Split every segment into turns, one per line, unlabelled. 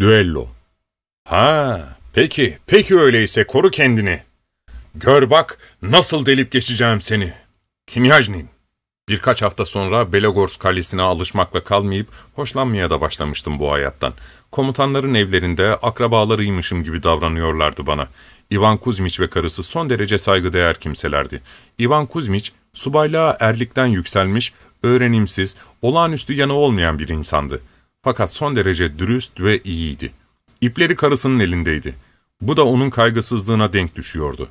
Düello. Ha, peki, peki öyleyse koru kendini. Gör bak nasıl delip geçeceğim seni. Kimyajnin. Birkaç hafta sonra Belogorsk kalesine alışmakla kalmayıp hoşlanmaya da başlamıştım bu hayattan. Komutanların evlerinde akrabalarıymışım gibi davranıyorlardı bana. Ivan Kuzmiç ve karısı son derece saygıdeğer kimselerdi. Ivan Kuzmiç, subaylığa erlikten yükselmiş, öğrenimsiz, olağanüstü yanı olmayan bir insandı. Fakat son derece dürüst ve iyiydi. İpleri karısının elindeydi. Bu da onun kaygısızlığına denk düşüyordu.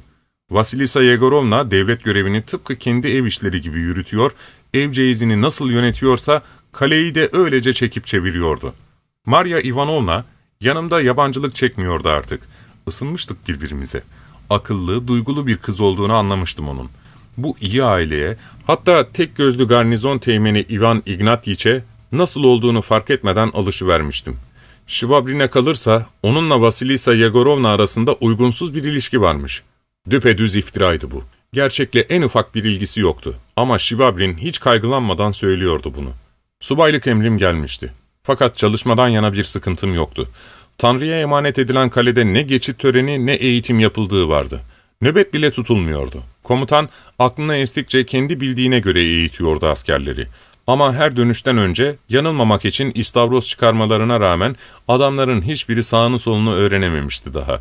Vasilisa Yegorovna devlet görevini tıpkı kendi ev işleri gibi yürütüyor, ev ceyizini nasıl yönetiyorsa kaleyi de öylece çekip çeviriyordu. Maria Ivanovna yanımda yabancılık çekmiyordu artık. Isınmıştık birbirimize. Akıllı, duygulu bir kız olduğunu anlamıştım onun. Bu iyi aileye, hatta tek gözlü garnizon teğmeni Ivan Ignatyiç'e nasıl olduğunu fark etmeden alışıvermiştim. Şivabrin'e kalırsa onunla Vasilisa Yegorovna arasında uygunsuz bir ilişki varmış. Düpedüz iftiraydı bu. Gerçekle en ufak bir ilgisi yoktu. Ama Şivabrin hiç kaygılanmadan söylüyordu bunu. Subaylık emrim gelmişti. Fakat çalışmadan yana bir sıkıntım yoktu. Tanrı'ya emanet edilen kalede ne geçit töreni ne eğitim yapıldığı vardı. Nöbet bile tutulmuyordu. Komutan aklına estikçe kendi bildiğine göre eğitiyordu askerleri. Ama her dönüşten önce yanılmamak için istavroz çıkarmalarına rağmen adamların hiçbiri sağını solunu öğrenememişti daha.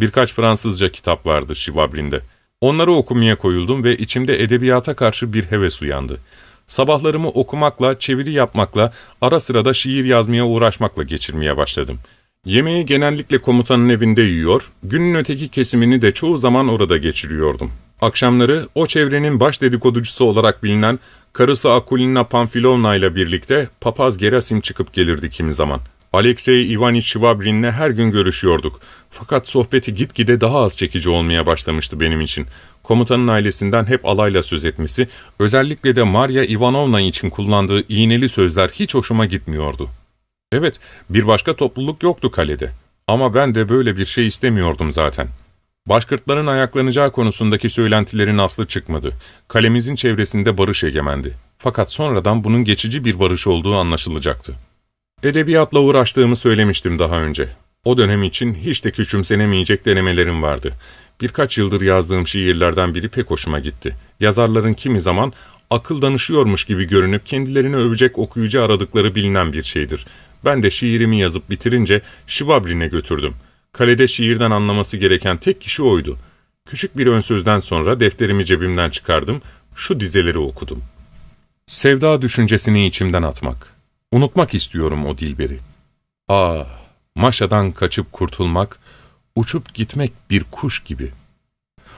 Birkaç Fransızca kitap vardı Şivabrin'de. Onları okumaya koyuldum ve içimde edebiyata karşı bir heves uyandı. Sabahlarımı okumakla, çeviri yapmakla, ara sıra da şiir yazmaya uğraşmakla geçirmeye başladım. Yemeği genellikle komutanın evinde yiyor, günün öteki kesimini de çoğu zaman orada geçiriyordum. Akşamları o çevrenin baş dedikoducusu olarak bilinen karısı Akulina Pamfilovna ile birlikte papaz Gerasim çıkıp gelirdi kimi zaman. Alexey Ivaniç Şivabrin'le her gün görüşüyorduk. Fakat sohbeti gitgide daha az çekici olmaya başlamıştı benim için. Komutanın ailesinden hep alayla söz etmesi, özellikle de Maria Ivanovna için kullandığı iğneli sözler hiç hoşuma gitmiyordu. Evet, bir başka topluluk yoktu kalede. Ama ben de böyle bir şey istemiyordum zaten. Başkırtların ayaklanacağı konusundaki söylentilerin aslı çıkmadı. Kalemizin çevresinde barış egemendi. Fakat sonradan bunun geçici bir barış olduğu anlaşılacaktı. Edebiyatla uğraştığımı söylemiştim daha önce. O dönem için hiç de küçümsenemeyecek denemelerim vardı. Birkaç yıldır yazdığım şiirlerden biri pek hoşuma gitti. Yazarların kimi zaman akıl danışıyormuş gibi görünüp kendilerini övecek okuyucu aradıkları bilinen bir şeydir. Ben de şiirimi yazıp bitirince Şivabrin'e götürdüm. Kalede şiirden anlaması gereken tek kişi oydu. Küçük bir ön sözden sonra defterimi cebimden çıkardım, şu dizeleri okudum. Sevda düşüncesini içimden atmak. Unutmak istiyorum o dilberi. Ah, maşadan kaçıp kurtulmak, uçup gitmek bir kuş gibi.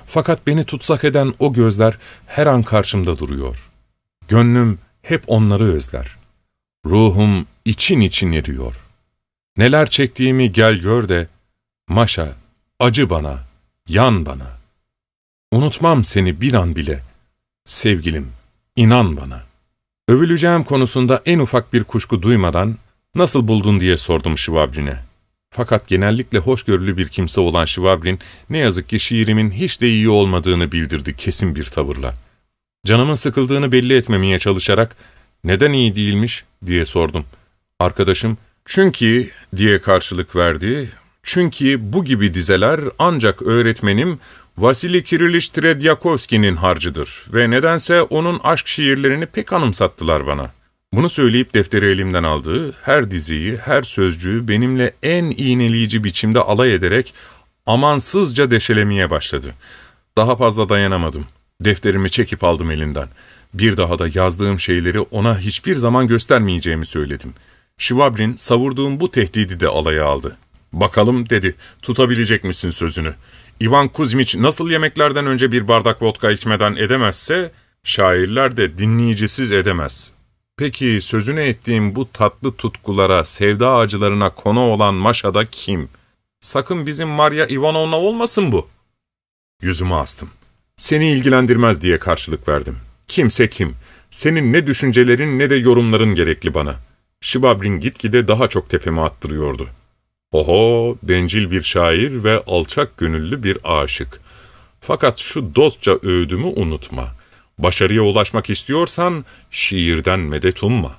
Fakat beni tutsak eden o gözler her an karşımda duruyor. Gönlüm hep onları özler. Ruhum için için eriyor. Neler çektiğimi gel gör de, Maşa, acı bana, yan bana. Unutmam seni bir an bile. Sevgilim, inan bana. Övüleceğim konusunda en ufak bir kuşku duymadan, nasıl buldun diye sordum Şivabrin'e. Fakat genellikle hoşgörülü bir kimse olan Şivabrin, ne yazık ki şiirimin hiç de iyi olmadığını bildirdi kesin bir tavırla. Canımın sıkıldığını belli etmemeye çalışarak, neden iyi değilmiş diye sordum. Arkadaşım, çünkü diye karşılık verdi, çünkü bu gibi dizeler ancak öğretmenim Vasili Kiriliş Tredyakovski'nin harcıdır ve nedense onun aşk şiirlerini pek anımsattılar bana. Bunu söyleyip defteri elimden aldı, her diziyi, her sözcüğü benimle en iğneleyici biçimde alay ederek amansızca deşelemeye başladı. Daha fazla dayanamadım. Defterimi çekip aldım elinden. Bir daha da yazdığım şeyleri ona hiçbir zaman göstermeyeceğimi söyledim. Şivabrin savurduğum bu tehdidi de alaya aldı. Bakalım dedi, tutabilecek misin sözünü? Ivan Kuzmiç nasıl yemeklerden önce bir bardak vodka içmeden edemezse, şairler de dinleyicisiz edemez. Peki sözünü ettiğim bu tatlı tutkulara, sevda acılarına konu olan Maşa'da kim? Sakın bizim Maria Ivanovna olmasın bu. Yüzümü astım. Seni ilgilendirmez diye karşılık verdim. Kimse kim? Senin ne düşüncelerin ne de yorumların gerekli bana. Şibabrin gitgide daha çok tepeme attırıyordu. Oho, bencil bir şair ve alçak gönüllü bir aşık. Fakat şu dostça öğüdümü unutma. Başarıya ulaşmak istiyorsan şiirden medet umma.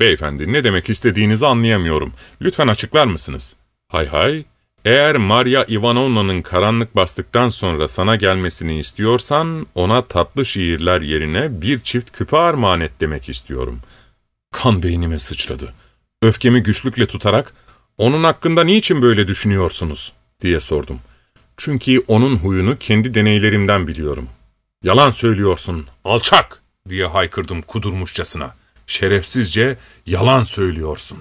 Beyefendi ne demek istediğinizi anlayamıyorum. Lütfen açıklar mısınız? Hay hay, eğer Maria Ivanovna'nın karanlık bastıktan sonra sana gelmesini istiyorsan, ona tatlı şiirler yerine bir çift küpe armağan et demek istiyorum. Kan beynime sıçradı. Öfkemi güçlükle tutarak, onun hakkında niçin böyle düşünüyorsunuz, diye sordum. Çünkü onun huyunu kendi deneylerimden biliyorum. Yalan söylüyorsun, alçak, diye haykırdım kudurmuşçasına. Şerefsizce yalan söylüyorsun.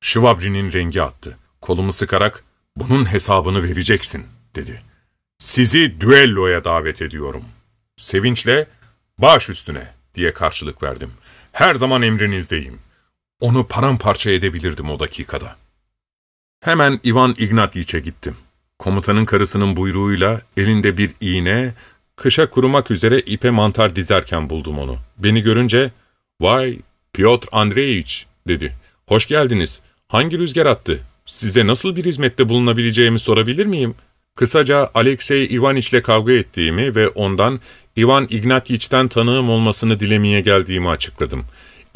Şıvabri'nin rengi attı. Kolumu sıkarak, bunun hesabını vereceksin, dedi. Sizi düelloya davet ediyorum. Sevinçle, baş üstüne, diye karşılık verdim. Her zaman emrinizdeyim. Onu paramparça edebilirdim o dakikada. Hemen Ivan Ignatyiç'e gittim. Komutanın karısının buyruğuyla elinde bir iğne, kışa kurumak üzere ipe mantar dizerken buldum onu. Beni görünce, ''Vay, Piotr Andreevich'' dedi. ''Hoş geldiniz. Hangi rüzgar attı? Size nasıl bir hizmette bulunabileceğimi sorabilir miyim?'' Kısaca Alexey Ivaniç'le kavga ettiğimi ve ondan Ivan Ignatyiç'ten tanığım olmasını dilemeye geldiğimi açıkladım.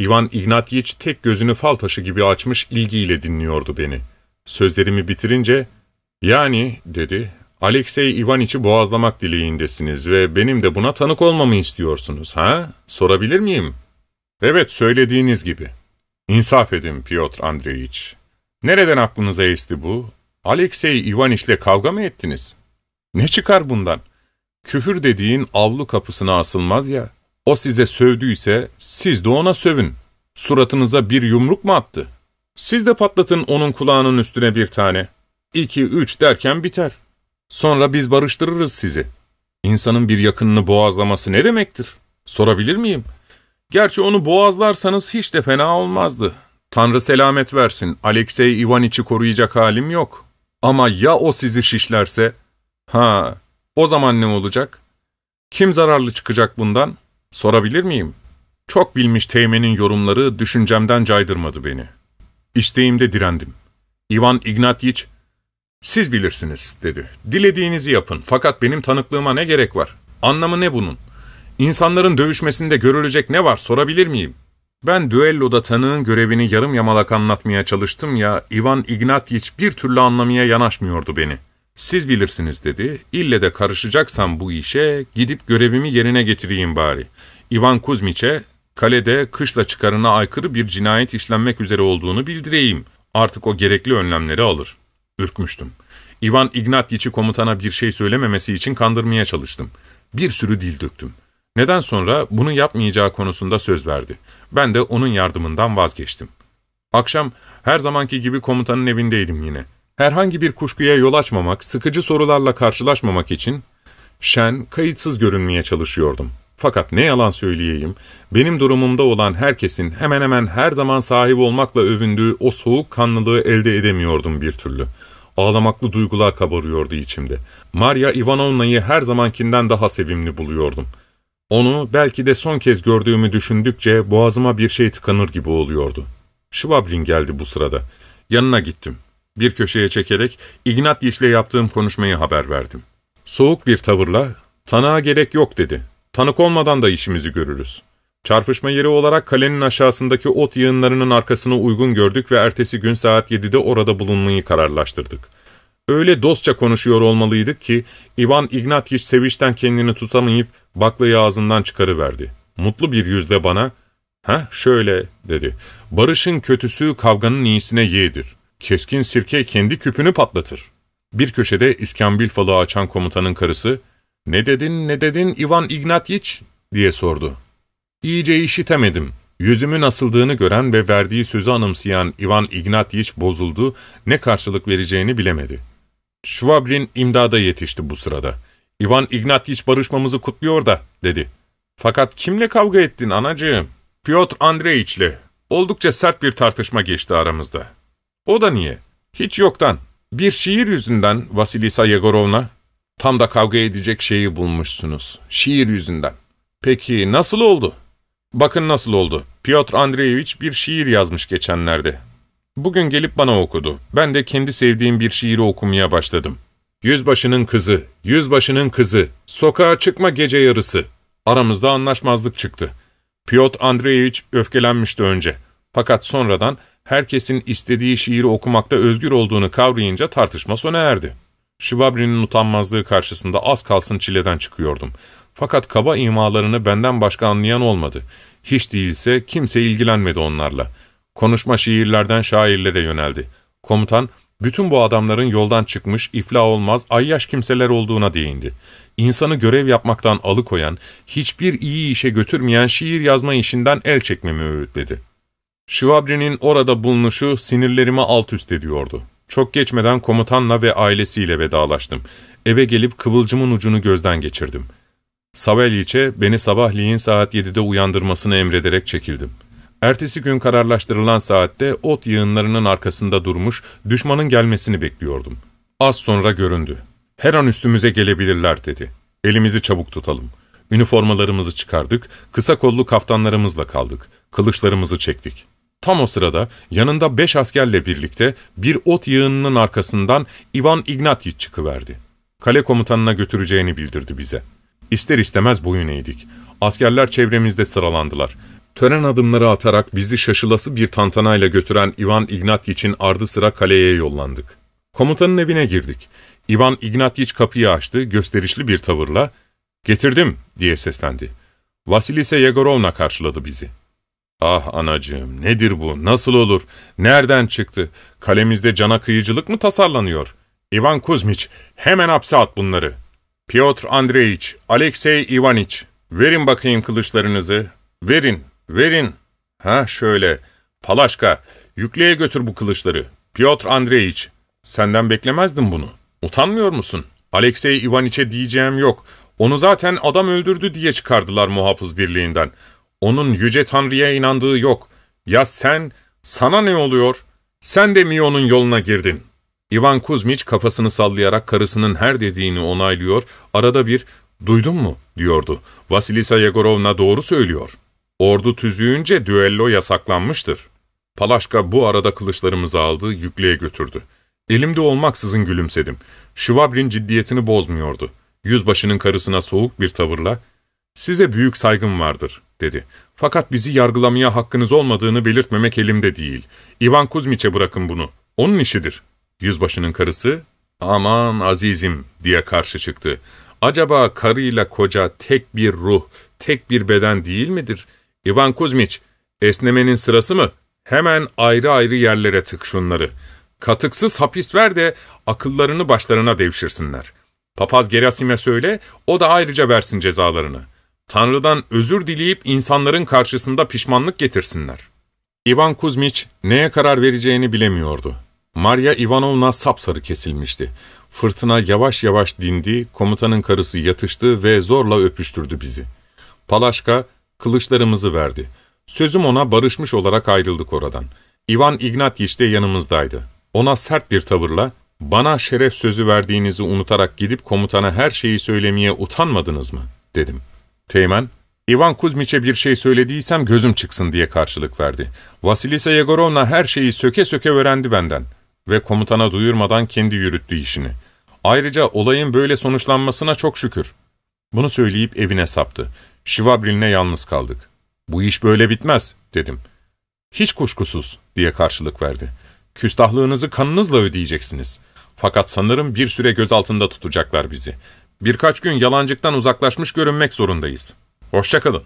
Ivan Ignatyiç tek gözünü fal taşı gibi açmış ilgiyle dinliyordu beni. Sözlerimi bitirince, ''Yani'' dedi, ''Alexey Ivaniç'i boğazlamak dileğindesiniz ve benim de buna tanık olmamı istiyorsunuz, ha? Sorabilir miyim?'' ''Evet, söylediğiniz gibi.'' ''İnsaf edin Piotr Andreevich. Nereden aklınıza esti bu? Alexey Ivaniç'le kavga mı ettiniz? Ne çıkar bundan? Küfür dediğin avlu kapısına asılmaz ya. O size sövdüyse siz de ona sövün. Suratınıza bir yumruk mu attı? Siz de patlatın onun kulağının üstüne bir tane. İki, üç derken biter. Sonra biz barıştırırız sizi. İnsanın bir yakınını boğazlaması ne demektir? Sorabilir miyim? Gerçi onu boğazlarsanız hiç de fena olmazdı. Tanrı selamet versin, Alexey Ivaniç'i koruyacak halim yok. Ama ya o sizi şişlerse? Ha, o zaman ne olacak? Kim zararlı çıkacak bundan? Sorabilir miyim? Çok bilmiş Teğmen'in yorumları düşüncemden caydırmadı beni. İsteğimde direndim. Ivan Ignatyiç, ''Siz bilirsiniz.'' dedi. ''Dilediğinizi yapın fakat benim tanıklığıma ne gerek var? Anlamı ne bunun? İnsanların dövüşmesinde görülecek ne var sorabilir miyim?'' Ben düelloda tanığın görevini yarım yamalak anlatmaya çalıştım ya, Ivan Ignatyiç bir türlü anlamaya yanaşmıyordu beni. Siz bilirsiniz dedi, ille de karışacaksam bu işe gidip görevimi yerine getireyim bari. Ivan Kuzmiç'e kalede kışla çıkarına aykırı bir cinayet işlenmek üzere olduğunu bildireyim. Artık o gerekli önlemleri alır. Ürkmüştüm. Ivan Ignatyiç'i komutana bir şey söylememesi için kandırmaya çalıştım. Bir sürü dil döktüm. Neden sonra bunu yapmayacağı konusunda söz verdi. Ben de onun yardımından vazgeçtim. Akşam her zamanki gibi komutanın evindeydim yine. Herhangi bir kuşkuya yol açmamak, sıkıcı sorularla karşılaşmamak için şen, kayıtsız görünmeye çalışıyordum. Fakat ne yalan söyleyeyim, benim durumumda olan herkesin hemen hemen her zaman sahip olmakla övündüğü o soğuk kanlılığı elde edemiyordum bir türlü. Ağlamaklı duygular kabarıyordu içimde. Maria Ivanovna'yı her zamankinden daha sevimli buluyordum. Onu belki de son kez gördüğümü düşündükçe boğazıma bir şey tıkanır gibi oluyordu. Şvabrin geldi bu sırada. Yanına gittim. Bir köşeye çekerek Ignatyiç'le yaptığım konuşmayı haber verdim. Soğuk bir tavırla, tanığa gerek yok dedi. Tanık olmadan da işimizi görürüz. Çarpışma yeri olarak kalenin aşağısındaki ot yığınlarının arkasını uygun gördük ve ertesi gün saat 7'de orada bulunmayı kararlaştırdık. Öyle dostça konuşuyor olmalıydık ki Ivan Ignatyiç sevinçten kendini tutamayıp baklayı ağzından çıkarıverdi. Mutlu bir yüzle bana, ''Ha şöyle'' dedi. ''Barışın kötüsü kavganın iyisine yeğdir. Keskin sirke kendi küpünü patlatır.'' Bir köşede iskambil falı açan komutanın karısı, ''Ne dedin, ne dedin Ivan Ignatyiç?'' diye sordu. İyice işitemedim. Yüzümün asıldığını gören ve verdiği sözü anımsayan Ivan Ignatyiç bozuldu, ne karşılık vereceğini bilemedi. Şvabrin imdada yetişti bu sırada. Ivan Ignatyiç barışmamızı kutluyor da, dedi. Fakat kimle kavga ettin anacığım? Piotr Andreyiç'le. Oldukça sert bir tartışma geçti aramızda. O da niye? Hiç yoktan. Bir şiir yüzünden Vasilisa Yegorovna. Tam da kavga edecek şeyi bulmuşsunuz. Şiir yüzünden. Peki nasıl oldu? Bakın nasıl oldu. Piotr Andreevich bir şiir yazmış geçenlerde. Bugün gelip bana okudu. Ben de kendi sevdiğim bir şiiri okumaya başladım. Yüzbaşının kızı, yüzbaşının kızı, sokağa çıkma gece yarısı. Aramızda anlaşmazlık çıktı. Piotr Andreevich öfkelenmişti önce. Fakat sonradan herkesin istediği şiiri okumakta özgür olduğunu kavrayınca tartışma sona erdi. Şivabri'nin utanmazlığı karşısında az kalsın çileden çıkıyordum. Fakat kaba imalarını benden başka anlayan olmadı. Hiç değilse kimse ilgilenmedi onlarla. Konuşma şiirlerden şairlere yöneldi. Komutan, bütün bu adamların yoldan çıkmış, iflah olmaz, ayyaş kimseler olduğuna değindi. İnsanı görev yapmaktan alıkoyan, hiçbir iyi işe götürmeyen şiir yazma işinden el çekmemi öğütledi. Şivabri'nin orada bulunuşu sinirlerimi alt üst ediyordu. Çok geçmeden komutanla ve ailesiyle vedalaştım. Eve gelip kıvılcımın ucunu gözden geçirdim. Savelyiç'e beni sabahleyin saat 7'de uyandırmasını emrederek çekildim. Ertesi gün kararlaştırılan saatte ot yığınlarının arkasında durmuş, düşmanın gelmesini bekliyordum. Az sonra göründü. Her an üstümüze gelebilirler dedi. Elimizi çabuk tutalım. Üniformalarımızı çıkardık, kısa kollu kaftanlarımızla kaldık. Kılıçlarımızı çektik. Tam o sırada yanında beş askerle birlikte bir ot yığınının arkasından Ivan Ignatyiç çıkıverdi. Kale komutanına götüreceğini bildirdi bize. İster istemez boyun eğdik. Askerler çevremizde sıralandılar. Tören adımları atarak bizi şaşılası bir tantanayla götüren Ivan Ignatyiç'in ardı sıra kaleye yollandık. Komutanın evine girdik. Ivan Ignatyiç kapıyı açtı, gösterişli bir tavırla, ''Getirdim'' diye seslendi. Vasilise Yegorovna karşıladı bizi. ''Ah anacığım, nedir bu, nasıl olur, nereden çıktı, kalemizde cana kıyıcılık mı tasarlanıyor? Ivan Kuzmiç, hemen hapse at bunları. Piotr Andreyiç, Alexey Ivaniç, verin bakayım kılıçlarınızı, verin, verin. Ha şöyle, Palaşka, yükleye götür bu kılıçları. Piotr Andreyiç, senden beklemezdim bunu. Utanmıyor musun? Alexey Ivaniç'e diyeceğim yok. Onu zaten adam öldürdü diye çıkardılar muhafız birliğinden. Onun yüce tanrıya inandığı yok. Ya sen, sana ne oluyor? Sen de mi onun yoluna girdin? Ivan Kuzmiç kafasını sallayarak karısının her dediğini onaylıyor, arada bir ''Duydun mu?'' diyordu. Vasilisa Yegorovna doğru söylüyor. Ordu tüzüğünce düello yasaklanmıştır. Palaşka bu arada kılıçlarımızı aldı, yükleye götürdü. Elimde olmaksızın gülümsedim. Şivabrin ciddiyetini bozmuyordu. Yüzbaşının karısına soğuk bir tavırla, ''Size büyük saygım vardır.'' Dedi. ''Fakat bizi yargılamaya hakkınız olmadığını belirtmemek elimde değil. İvan Kuzmiç'e bırakın bunu. Onun işidir.'' Yüzbaşının karısı, ''Aman azizim'' diye karşı çıktı. ''Acaba karıyla koca tek bir ruh, tek bir beden değil midir? İvan Kuzmiç, esnemenin sırası mı? Hemen ayrı ayrı yerlere tık şunları. Katıksız hapis ver de akıllarını başlarına devşirsinler. Papaz Gerasim'e söyle, o da ayrıca versin cezalarını. Tanrı'dan özür dileyip insanların karşısında pişmanlık getirsinler.'' İvan Kuzmiç neye karar vereceğini bilemiyordu. Maria Ivanovna sapsarı kesilmişti. Fırtına yavaş yavaş dindi, komutanın karısı yatıştı ve zorla öpüştürdü bizi. Palaşka kılıçlarımızı verdi. Sözüm ona barışmış olarak ayrıldık oradan. Ivan Ignatyiç de yanımızdaydı. Ona sert bir tavırla, ''Bana şeref sözü verdiğinizi unutarak gidip komutana her şeyi söylemeye utanmadınız mı?'' dedim. Teğmen, ''Ivan Kuzmiç'e bir şey söylediysem gözüm çıksın.'' diye karşılık verdi. Vasilisa Yegorovna her şeyi söke söke öğrendi benden ve komutana duyurmadan kendi yürüttü işini. Ayrıca olayın böyle sonuçlanmasına çok şükür. Bunu söyleyip evine saptı. Şivabrin'le yalnız kaldık. Bu iş böyle bitmez, dedim. Hiç kuşkusuz, diye karşılık verdi. Küstahlığınızı kanınızla ödeyeceksiniz. Fakat sanırım bir süre gözaltında tutacaklar bizi. Birkaç gün yalancıktan uzaklaşmış görünmek zorundayız. Hoşçakalın.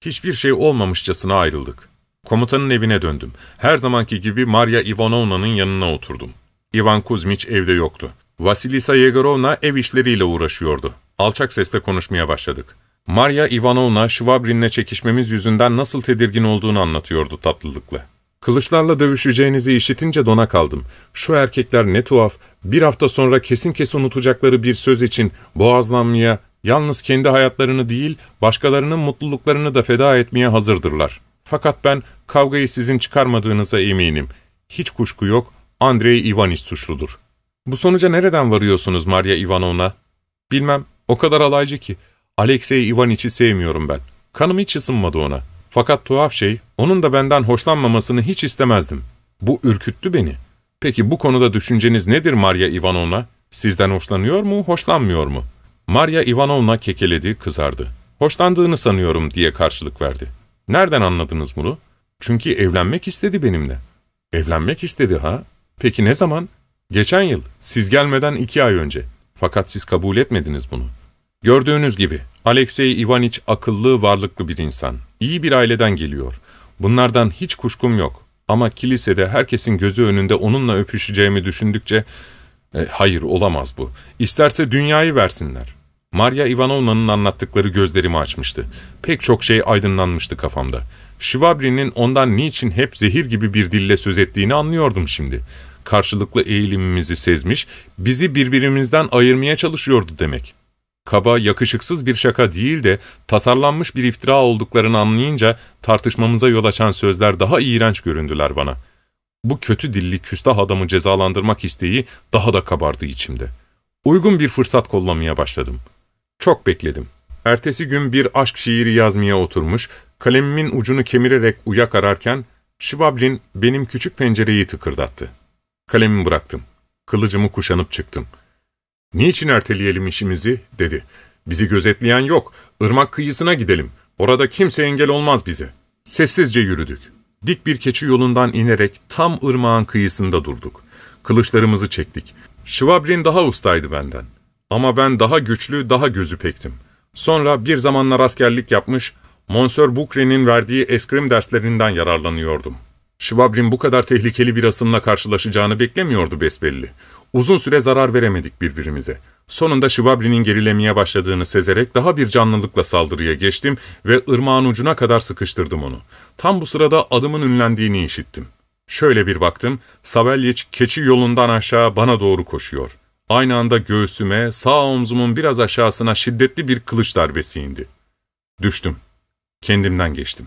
Hiçbir şey olmamışçasına ayrıldık. Komutanın evine döndüm. Her zamanki gibi Maria Ivanovna'nın yanına oturdum. Ivan Kuzmiç evde yoktu. Vasilisa Yegorovna ev işleriyle uğraşıyordu. Alçak sesle konuşmaya başladık. Maria Ivanovna, Şvabrin'le çekişmemiz yüzünden nasıl tedirgin olduğunu anlatıyordu tatlılıkla. Kılıçlarla dövüşeceğinizi işitince dona kaldım. Şu erkekler ne tuhaf, bir hafta sonra kesin kesin unutacakları bir söz için boğazlanmaya, yalnız kendi hayatlarını değil, başkalarının mutluluklarını da feda etmeye hazırdırlar. Fakat ben kavgayı sizin çıkarmadığınıza eminim. Hiç kuşku yok, Andrei Ivaniç suçludur. Bu sonuca nereden varıyorsunuz Maria Ivanovna? Bilmem, o kadar alaycı ki. Alexey Ivaniç'i sevmiyorum ben. Kanım hiç ısınmadı ona. Fakat tuhaf şey, onun da benden hoşlanmamasını hiç istemezdim. Bu ürküttü beni. Peki bu konuda düşünceniz nedir Maria Ivanovna? Sizden hoşlanıyor mu, hoşlanmıyor mu? Maria Ivanovna kekeledi, kızardı. Hoşlandığını sanıyorum diye karşılık verdi. Nereden anladınız bunu? Çünkü evlenmek istedi benimle. Evlenmek istedi ha? Peki ne zaman? Geçen yıl, siz gelmeden iki ay önce. Fakat siz kabul etmediniz bunu. Gördüğünüz gibi Alexey Ivaniç akıllı, varlıklı bir insan. İyi bir aileden geliyor. Bunlardan hiç kuşkum yok. Ama kilisede herkesin gözü önünde onunla öpüşeceğimi düşündükçe, e, hayır olamaz bu. İsterse dünyayı versinler. Maria Ivanovna'nın anlattıkları gözlerimi açmıştı. Pek çok şey aydınlanmıştı kafamda. Şivabri'nin ondan niçin hep zehir gibi bir dille söz ettiğini anlıyordum şimdi. Karşılıklı eğilimimizi sezmiş, bizi birbirimizden ayırmaya çalışıyordu demek. Kaba, yakışıksız bir şaka değil de tasarlanmış bir iftira olduklarını anlayınca tartışmamıza yol açan sözler daha iğrenç göründüler bana. Bu kötü dilli küstah adamı cezalandırmak isteği daha da kabardı içimde. Uygun bir fırsat kollamaya başladım. Çok bekledim. Ertesi gün bir aşk şiiri yazmaya oturmuş, kalemimin ucunu kemirerek uyak ararken, Şivablin benim küçük pencereyi tıkırdattı. Kalemimi bıraktım. Kılıcımı kuşanıp çıktım. ''Niçin erteleyelim işimizi?'' dedi. ''Bizi gözetleyen yok. Irmak kıyısına gidelim. Orada kimse engel olmaz bize.'' Sessizce yürüdük. Dik bir keçi yolundan inerek tam ırmağın kıyısında durduk. Kılıçlarımızı çektik. Şivabrin daha ustaydı benden. Ama ben daha güçlü, daha gözü pektim. Sonra bir zamanlar askerlik yapmış, Monsieur Bukre'nin verdiği eskrim derslerinden yararlanıyordum. Şivabrin bu kadar tehlikeli bir asımla karşılaşacağını beklemiyordu besbelli. Uzun süre zarar veremedik birbirimize. Sonunda Şivabrin'in gerilemeye başladığını sezerek daha bir canlılıkla saldırıya geçtim ve ırmağın ucuna kadar sıkıştırdım onu. Tam bu sırada adımın ünlendiğini işittim. Şöyle bir baktım, Savelyiç keçi yolundan aşağı bana doğru koşuyor. Aynı anda göğsüme, sağ omzumun biraz aşağısına şiddetli bir kılıç darbesi indi. Düştüm. Kendimden geçtim.